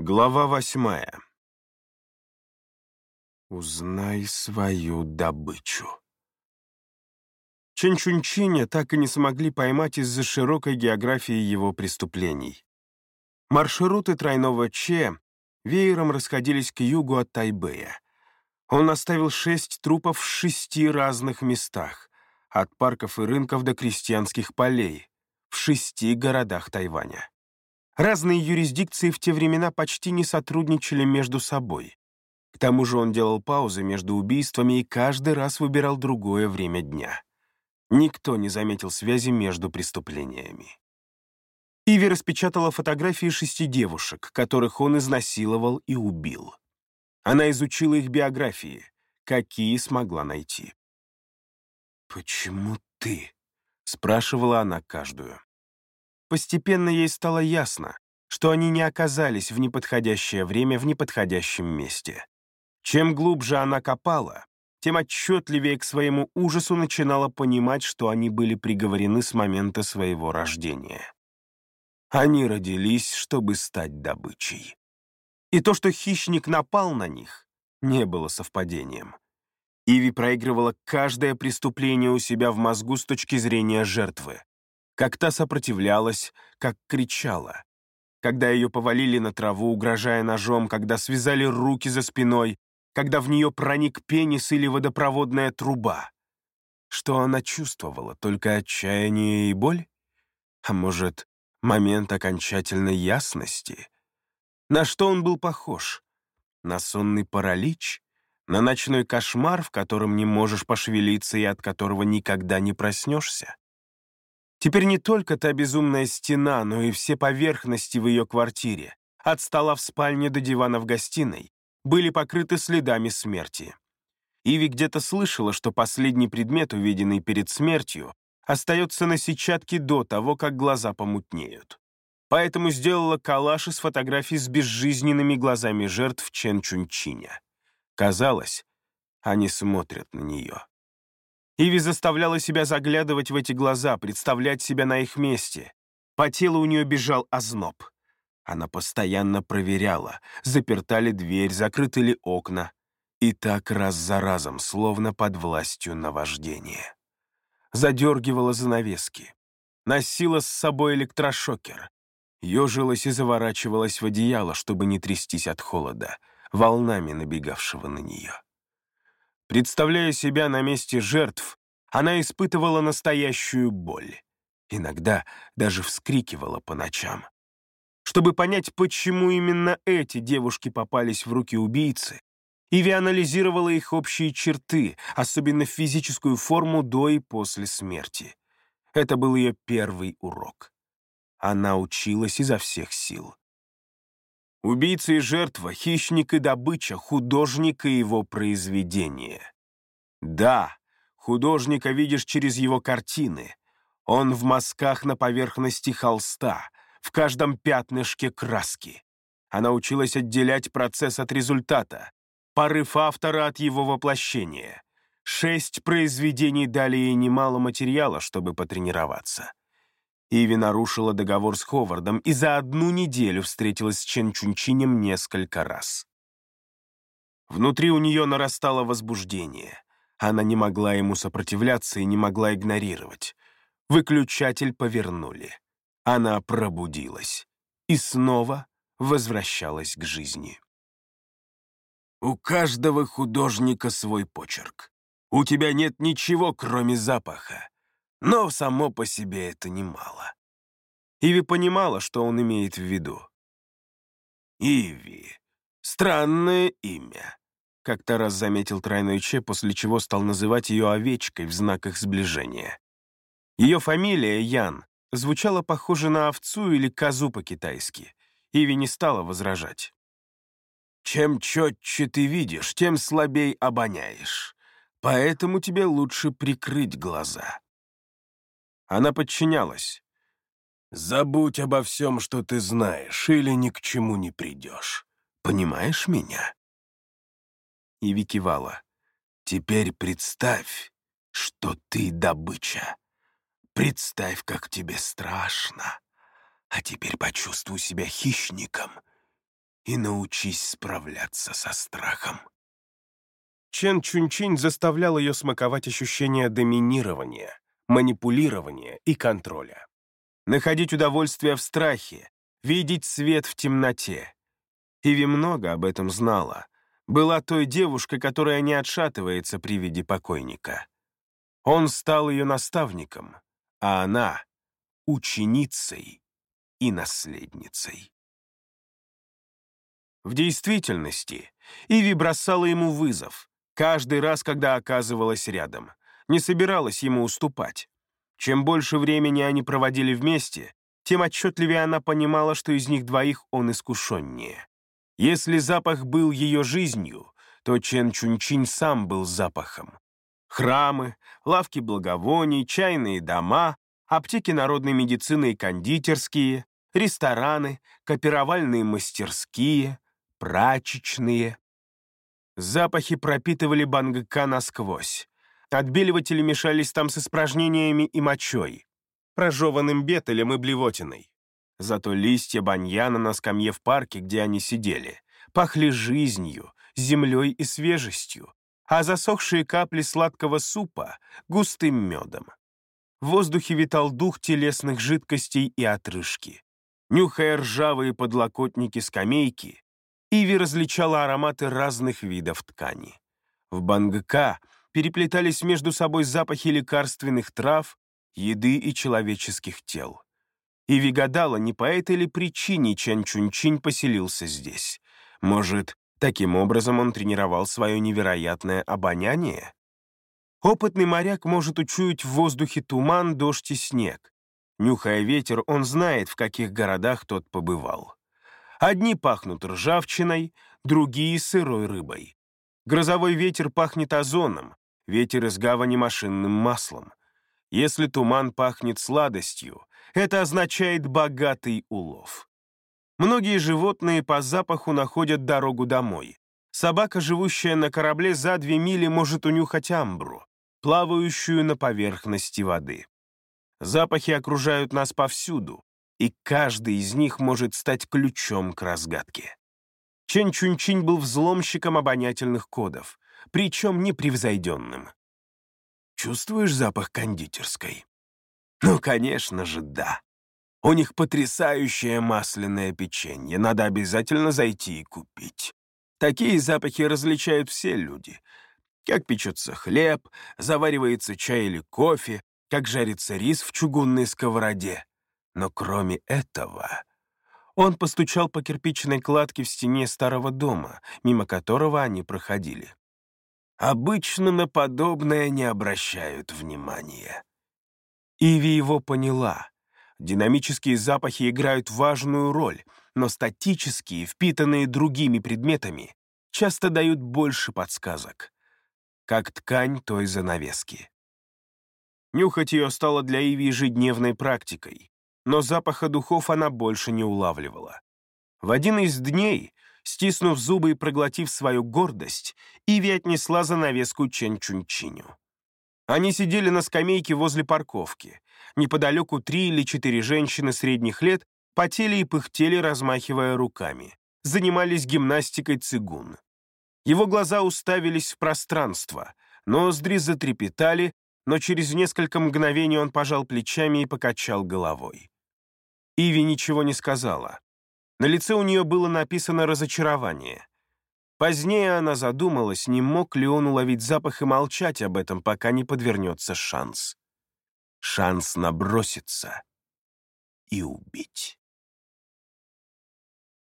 Глава восьмая. Узнай свою добычу. Чэньчунчиня так и не смогли поймать из-за широкой географии его преступлений. Маршруты тройного Че веером расходились к югу от Тайбэя. Он оставил шесть трупов в шести разных местах, от парков и рынков до крестьянских полей, в шести городах Тайваня. Разные юрисдикции в те времена почти не сотрудничали между собой. К тому же он делал паузы между убийствами и каждый раз выбирал другое время дня. Никто не заметил связи между преступлениями. Иви распечатала фотографии шести девушек, которых он изнасиловал и убил. Она изучила их биографии, какие смогла найти. «Почему ты?» — спрашивала она каждую. Постепенно ей стало ясно, что они не оказались в неподходящее время в неподходящем месте. Чем глубже она копала, тем отчетливее к своему ужасу начинала понимать, что они были приговорены с момента своего рождения. Они родились, чтобы стать добычей. И то, что хищник напал на них, не было совпадением. Иви проигрывала каждое преступление у себя в мозгу с точки зрения жертвы. Как та сопротивлялась, как кричала. Когда ее повалили на траву, угрожая ножом, когда связали руки за спиной, когда в нее проник пенис или водопроводная труба. Что она чувствовала? Только отчаяние и боль? А может, момент окончательной ясности? На что он был похож? На сонный паралич? На ночной кошмар, в котором не можешь пошевелиться и от которого никогда не проснешься? Теперь не только та безумная стена, но и все поверхности в ее квартире, от стола в спальне до дивана в гостиной, были покрыты следами смерти. Иви где-то слышала, что последний предмет, увиденный перед смертью, остается на сетчатке до того, как глаза помутнеют. Поэтому сделала коллаж из фотографий с безжизненными глазами жертв Чен Чунчиня. Казалось, они смотрят на нее. Иви заставляла себя заглядывать в эти глаза, представлять себя на их месте. По телу у нее бежал озноб. Она постоянно проверяла, заперта ли дверь, закрыты ли окна. И так раз за разом, словно под властью наваждения. Задергивала занавески. Носила с собой электрошокер. Ежилась и заворачивалась в одеяло, чтобы не трястись от холода волнами набегавшего на нее. Представляя себя на месте жертв, она испытывала настоящую боль. Иногда даже вскрикивала по ночам. Чтобы понять, почему именно эти девушки попались в руки убийцы, Иви анализировала их общие черты, особенно физическую форму до и после смерти. Это был ее первый урок. Она училась изо всех сил. Убийца и жертва, хищник и добыча, художник и его произведение. Да, художника видишь через его картины. Он в мазках на поверхности холста, в каждом пятнышке краски. Она училась отделять процесс от результата, порыв автора от его воплощения. Шесть произведений дали ей немало материала, чтобы потренироваться. Иви нарушила договор с Ховардом и за одну неделю встретилась с Чен Чунчинем несколько раз. Внутри у нее нарастало возбуждение. Она не могла ему сопротивляться и не могла игнорировать. Выключатель повернули. Она пробудилась и снова возвращалась к жизни. «У каждого художника свой почерк. У тебя нет ничего, кроме запаха. Но само по себе это немало. Иви понимала, что он имеет в виду. Иви. Странное имя. Как-то раз заметил тройной Че, после чего стал называть ее овечкой в знаках сближения. Ее фамилия, Ян, звучала похоже на овцу или козу по-китайски. Иви не стала возражать. «Чем четче ты видишь, тем слабей обоняешь. Поэтому тебе лучше прикрыть глаза. Она подчинялась. «Забудь обо всем, что ты знаешь, или ни к чему не придешь. Понимаешь меня?» Иви кивала. «Теперь представь, что ты добыча. Представь, как тебе страшно. А теперь почувствуй себя хищником и научись справляться со страхом». Чен Чунчинь заставлял ее смаковать ощущение доминирования, манипулирования и контроля. Находить удовольствие в страхе, видеть свет в темноте. Иви много об этом знала. Была той девушкой, которая не отшатывается при виде покойника. Он стал ее наставником, а она — ученицей и наследницей. В действительности Иви бросала ему вызов, каждый раз, когда оказывалась рядом, не собиралась ему уступать. Чем больше времени они проводили вместе, тем отчетливее она понимала, что из них двоих он искушеннее. Если запах был ее жизнью, то Чен Чунчин сам был запахом. Храмы, лавки благовоний, чайные дома, аптеки народной медицины и кондитерские, рестораны, копировальные мастерские, прачечные, Запахи пропитывали Бангка насквозь. Отбеливатели мешались там с испражнениями и мочой, прожеванным бетелем и блевотиной. Зато листья баньяна на скамье в парке, где они сидели, пахли жизнью, землей и свежестью, а засохшие капли сладкого супа — густым медом. В воздухе витал дух телесных жидкостей и отрыжки. Нюхая ржавые подлокотники скамейки, Иви различала ароматы разных видов ткани. В Бангка переплетались между собой запахи лекарственных трав, еды и человеческих тел. Иви гадала, не по этой ли причине Чан Чунчин поселился здесь. Может, таким образом он тренировал свое невероятное обоняние? Опытный моряк может учуять в воздухе туман, дождь и снег. Нюхая ветер, он знает, в каких городах тот побывал. Одни пахнут ржавчиной, другие — сырой рыбой. Грозовой ветер пахнет озоном, ветер из гавани машинным маслом. Если туман пахнет сладостью, это означает богатый улов. Многие животные по запаху находят дорогу домой. Собака, живущая на корабле за две мили, может унюхать амбру, плавающую на поверхности воды. Запахи окружают нас повсюду, и каждый из них может стать ключом к разгадке. Чен Чунчин был взломщиком обонятельных кодов, причем непревзойденным. «Чувствуешь запах кондитерской?» «Ну, конечно же, да. У них потрясающее масляное печенье, надо обязательно зайти и купить. Такие запахи различают все люди. Как печется хлеб, заваривается чай или кофе, как жарится рис в чугунной сковороде. Но кроме этого... Он постучал по кирпичной кладке в стене старого дома, мимо которого они проходили. Обычно на подобное не обращают внимания. Иви его поняла. Динамические запахи играют важную роль, но статические, впитанные другими предметами, часто дают больше подсказок. Как ткань той занавески. Нюхать ее стало для Иви ежедневной практикой но запаха духов она больше не улавливала. В один из дней, стиснув зубы и проглотив свою гордость, Иви отнесла занавеску Чен Чунчиню. Они сидели на скамейке возле парковки. Неподалеку три или четыре женщины средних лет потели и пыхтели, размахивая руками. Занимались гимнастикой цигун. Его глаза уставились в пространство, ноздри затрепетали, но через несколько мгновений он пожал плечами и покачал головой. Иви ничего не сказала. На лице у нее было написано разочарование. Позднее она задумалась, не мог ли он уловить запах и молчать об этом, пока не подвернется шанс. Шанс наброситься и убить.